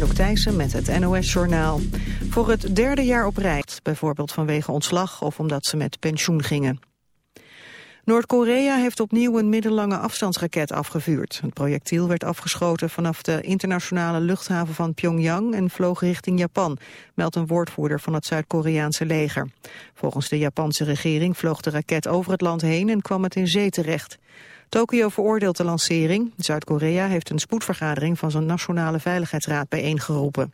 Anouk Thijssen met het NOS-journaal. Voor het derde jaar op rij, bijvoorbeeld vanwege ontslag of omdat ze met pensioen gingen. Noord-Korea heeft opnieuw een middellange afstandsraket afgevuurd. Het projectiel werd afgeschoten vanaf de internationale luchthaven van Pyongyang en vloog richting Japan, meldt een woordvoerder van het Zuid-Koreaanse leger. Volgens de Japanse regering vloog de raket over het land heen en kwam het in zee terecht. Tokio veroordeelt de lancering. Zuid-Korea heeft een spoedvergadering van zijn Nationale Veiligheidsraad bijeengeroepen.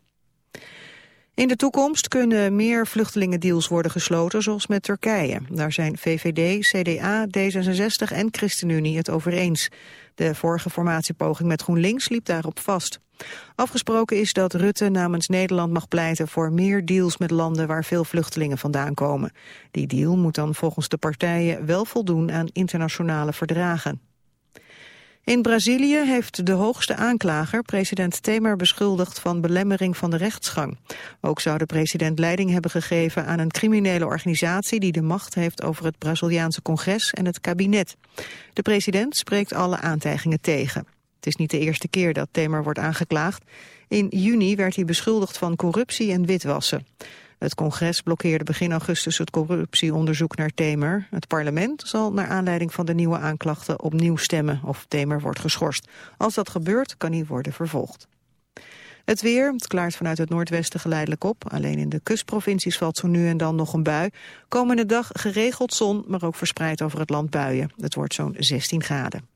In de toekomst kunnen meer vluchtelingendeals worden gesloten, zoals met Turkije. Daar zijn VVD, CDA, D66 en ChristenUnie het over eens. De vorige formatiepoging met GroenLinks liep daarop vast. Afgesproken is dat Rutte namens Nederland mag pleiten voor meer deals met landen waar veel vluchtelingen vandaan komen. Die deal moet dan volgens de partijen wel voldoen aan internationale verdragen. In Brazilië heeft de hoogste aanklager president Temer beschuldigd van belemmering van de rechtsgang. Ook zou de president leiding hebben gegeven aan een criminele organisatie die de macht heeft over het Braziliaanse congres en het kabinet. De president spreekt alle aantijgingen tegen. Het is niet de eerste keer dat Temer wordt aangeklaagd. In juni werd hij beschuldigd van corruptie en witwassen. Het congres blokkeerde begin augustus het corruptieonderzoek naar Temer. Het parlement zal naar aanleiding van de nieuwe aanklachten opnieuw stemmen of Temer wordt geschorst. Als dat gebeurt kan hij worden vervolgd. Het weer, het klaart vanuit het noordwesten geleidelijk op. Alleen in de kustprovincies valt zo nu en dan nog een bui. Komende dag geregeld zon, maar ook verspreid over het land buien. Het wordt zo'n 16 graden.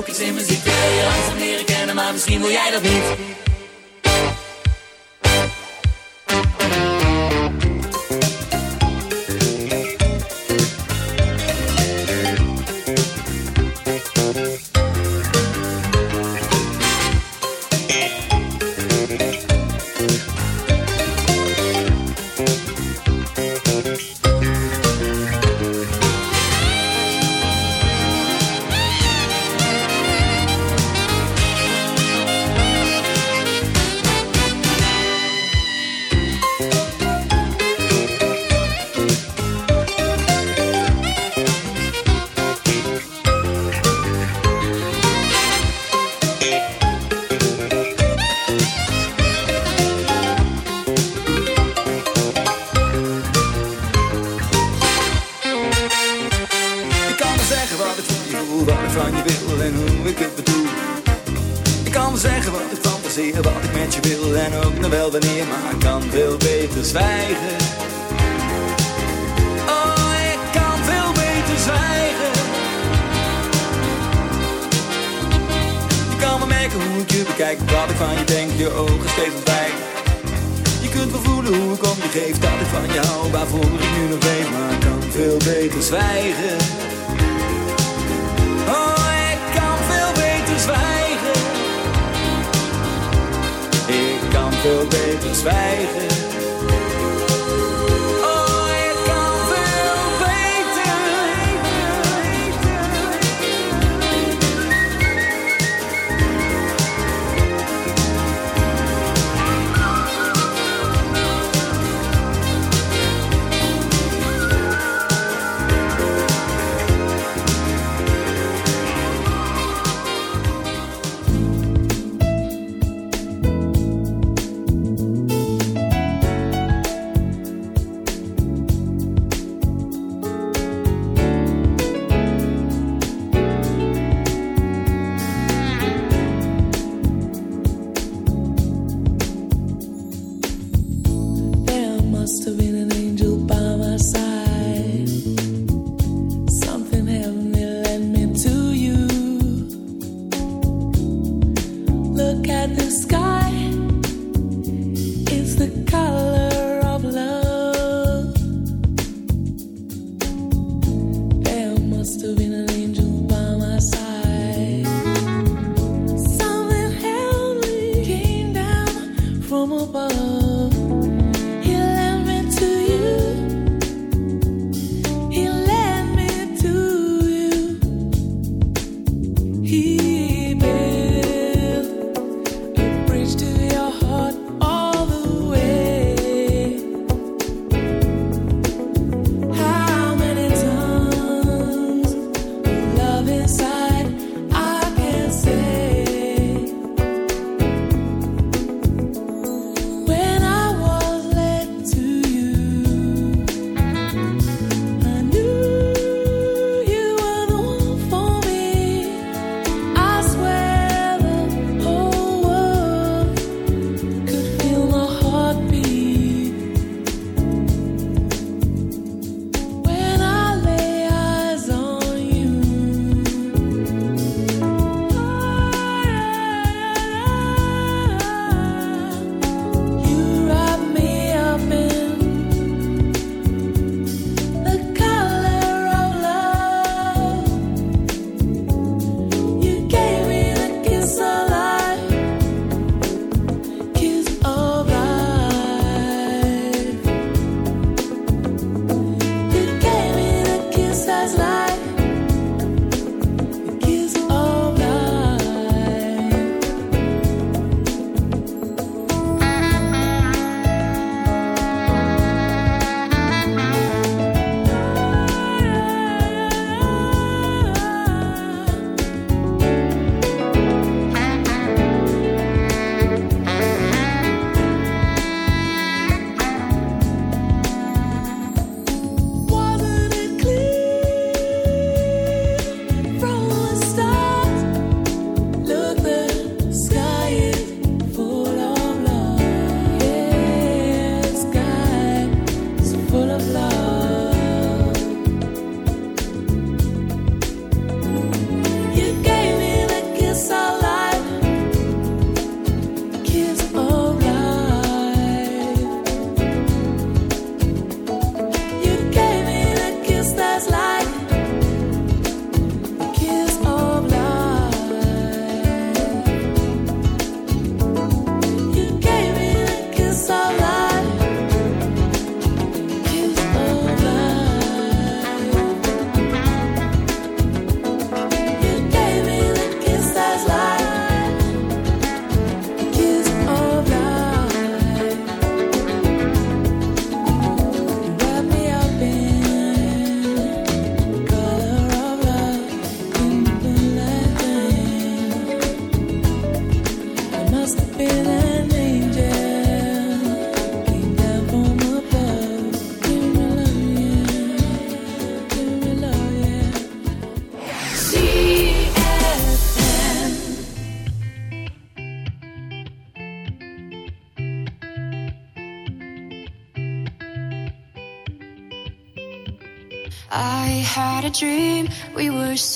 Ook iets in me ziet Wil je langzaam leren kennen, maar misschien wil jij dat niet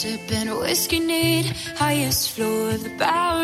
Sipping whiskey neat, highest floor of the Bowery,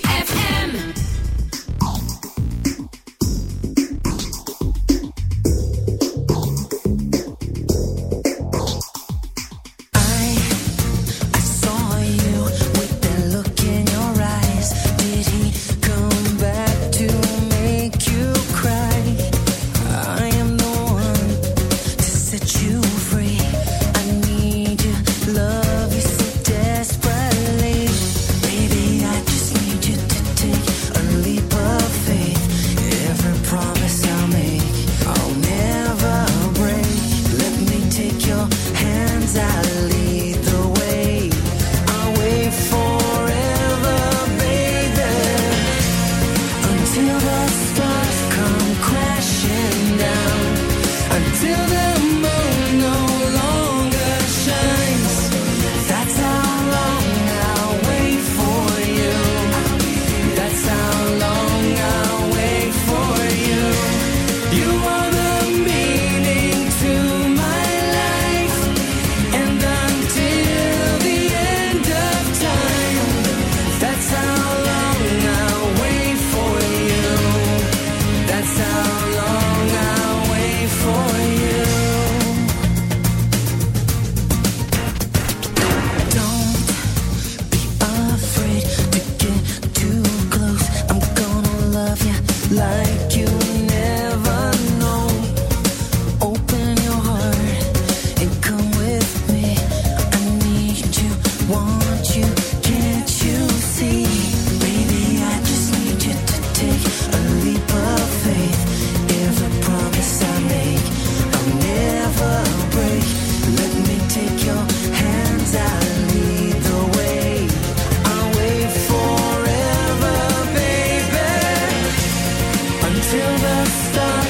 silver stars.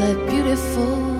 that beautiful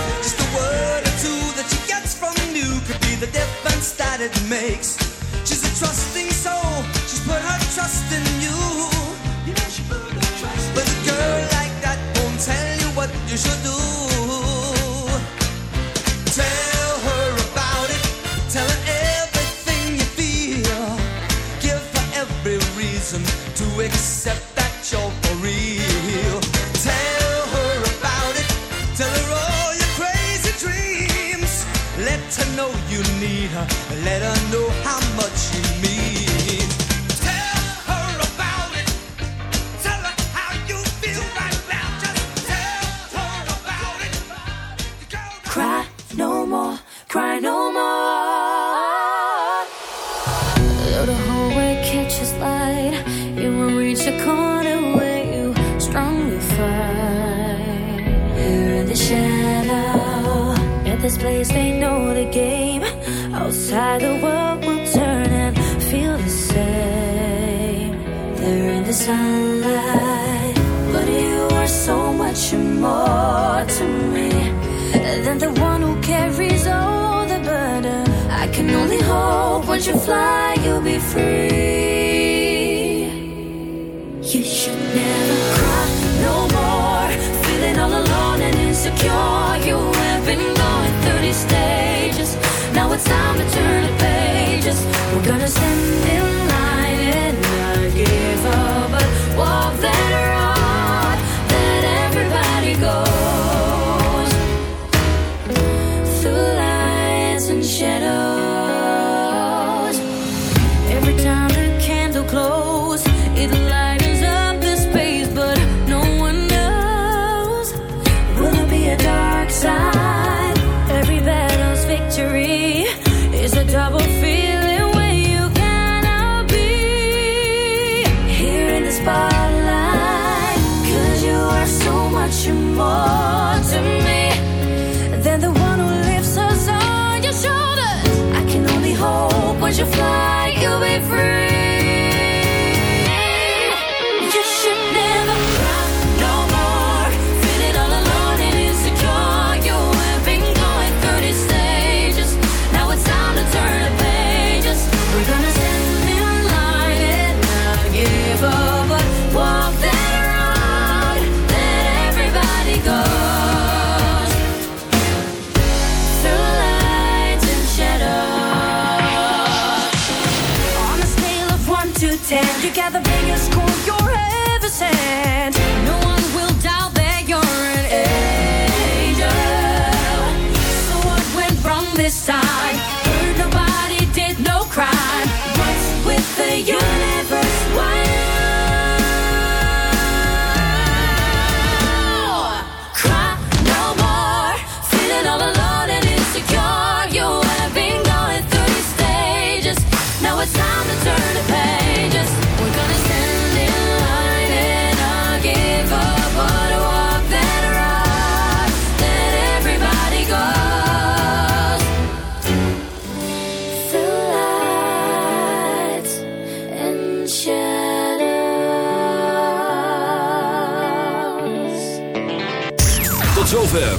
the difference that it makes. She's a trusting soul, she's put her trust in you. Yeah, she put her trust but a girl you. like that won't tell you what you should do. universe. Wide